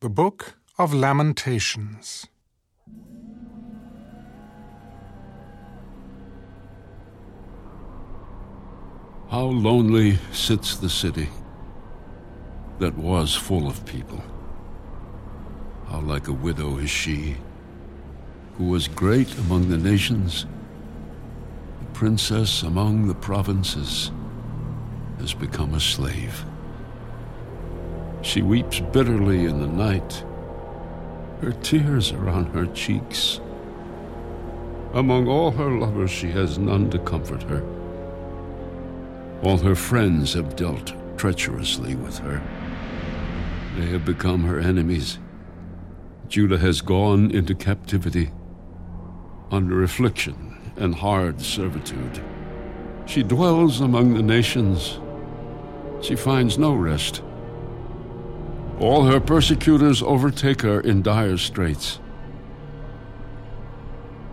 The Book of Lamentations. How lonely sits the city that was full of people. How like a widow is she, who was great among the nations, a princess among the provinces, has become a slave. She weeps bitterly in the night. Her tears are on her cheeks. Among all her lovers, she has none to comfort her. All her friends have dealt treacherously with her. They have become her enemies. Judah has gone into captivity under affliction and hard servitude. She dwells among the nations. She finds no rest. All her persecutors overtake her in dire straits.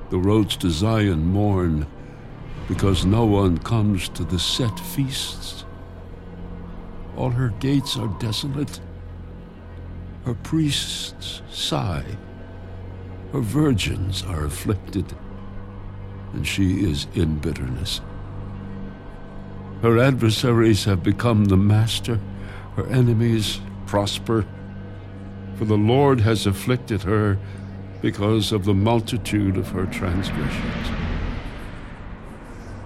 The roads to Zion mourn because no one comes to the set feasts. All her gates are desolate. Her priests sigh. Her virgins are afflicted, and she is in bitterness. Her adversaries have become the master, her enemies prosper, for the Lord has afflicted her because of the multitude of her transgressions.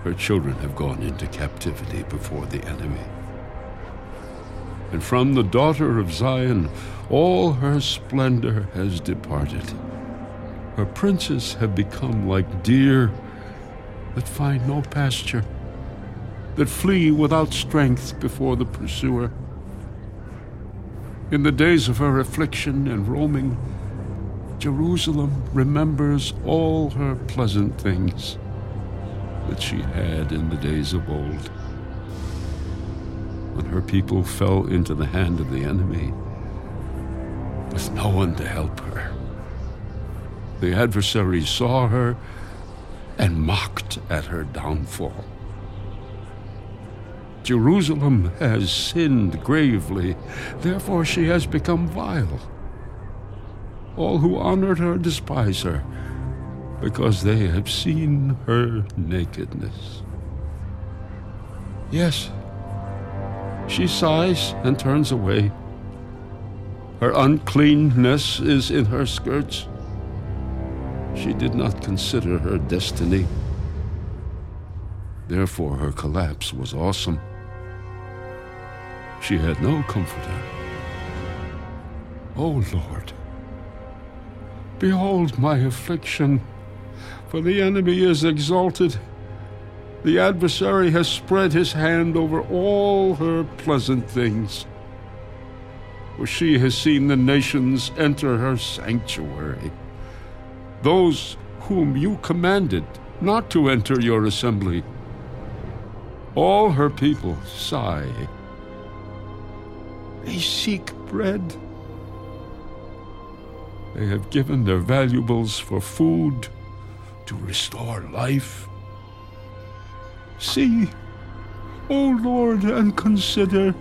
Her children have gone into captivity before the enemy. And from the daughter of Zion, all her splendor has departed. Her princes have become like deer that find no pasture, that flee without strength before the pursuer. In the days of her affliction and roaming, Jerusalem remembers all her pleasant things that she had in the days of old. When her people fell into the hand of the enemy, with no one to help her, the adversaries saw her and mocked at her downfall. Jerusalem has sinned gravely, therefore she has become vile. All who honored her despise her because they have seen her nakedness. Yes, she sighs and turns away. Her uncleanness is in her skirts. She did not consider her destiny. Therefore, her collapse was awesome. She had no comforter. O oh Lord, behold my affliction for the enemy is exalted. The adversary has spread his hand over all her pleasant things. For she has seen the nations enter her sanctuary. Those whom you commanded not to enter your assembly. All her people sigh. They seek bread. They have given their valuables for food to restore life. See, O Lord, and consider,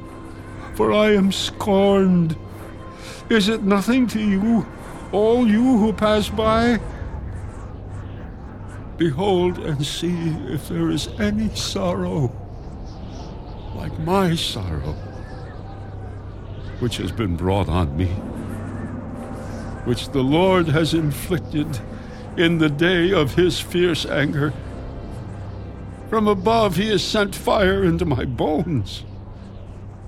for I am scorned. Is it nothing to you, all you who pass by? Behold and see if there is any sorrow like my sorrow, which has been brought on me, which the Lord has inflicted in the day of his fierce anger. From above he has sent fire into my bones,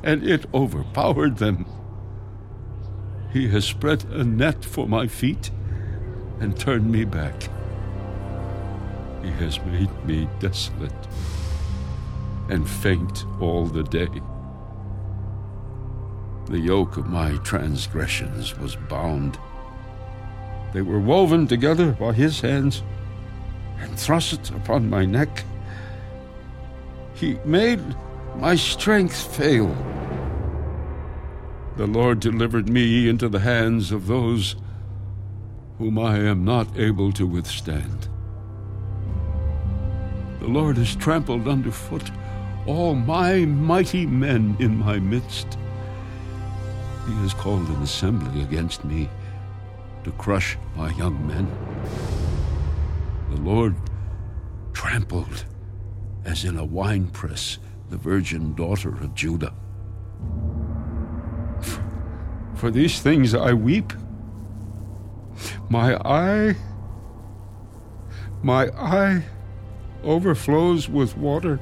and it overpowered them. He has spread a net for my feet and turned me back. He has made me desolate and faint all the day. The yoke of my transgressions was bound they were woven together by his hands and thrust upon my neck. He made my strength fail. The Lord delivered me into the hands of those whom I am not able to withstand. The Lord has trampled underfoot all my mighty men in my midst. He has called an assembly against me to crush my young men. The Lord trampled, as in a winepress, the virgin daughter of Judah. For these things I weep. My eye, my eye overflows with water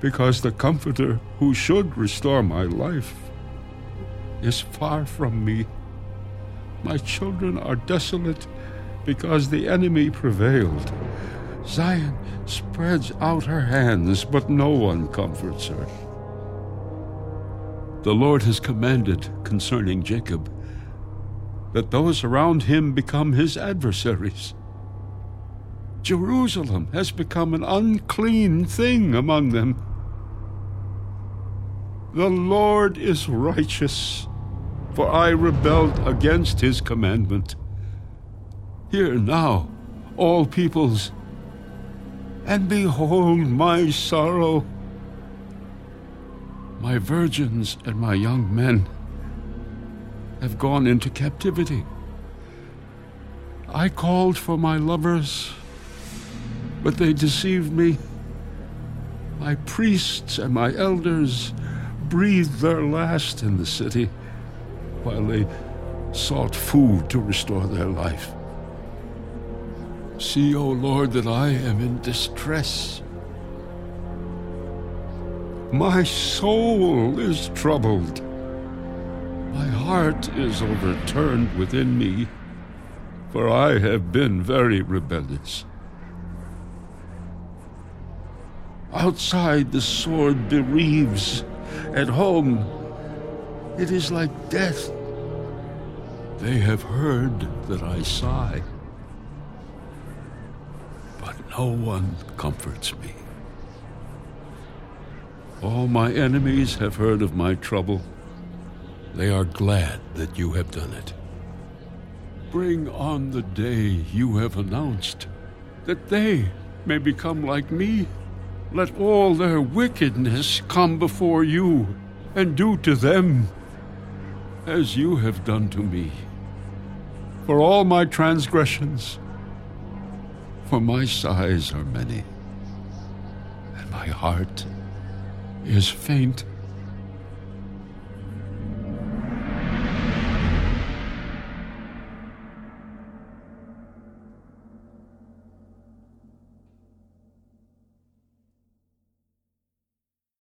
because the Comforter who should restore my life is far from me. My children are desolate because the enemy prevailed. Zion spreads out her hands, but no one comforts her. The Lord has commanded concerning Jacob that those around him become his adversaries. Jerusalem has become an unclean thing among them. The Lord is righteous, for I rebelled against his commandment. Hear now, all peoples, and behold my sorrow. My virgins and my young men have gone into captivity. I called for my lovers, but they deceived me. My priests and my elders breathed their last in the city while they sought food to restore their life. See, O Lord, that I am in distress. My soul is troubled. My heart is overturned within me, for I have been very rebellious. Outside, the sword bereaves. At home, it is like death. They have heard that I sigh, but no one comforts me. All my enemies have heard of my trouble. They are glad that you have done it. Bring on the day you have announced, that they may become like me. Let all their wickedness come before you, and do to them as you have done to me. For all my transgressions, for my sighs are many, and my heart is faint.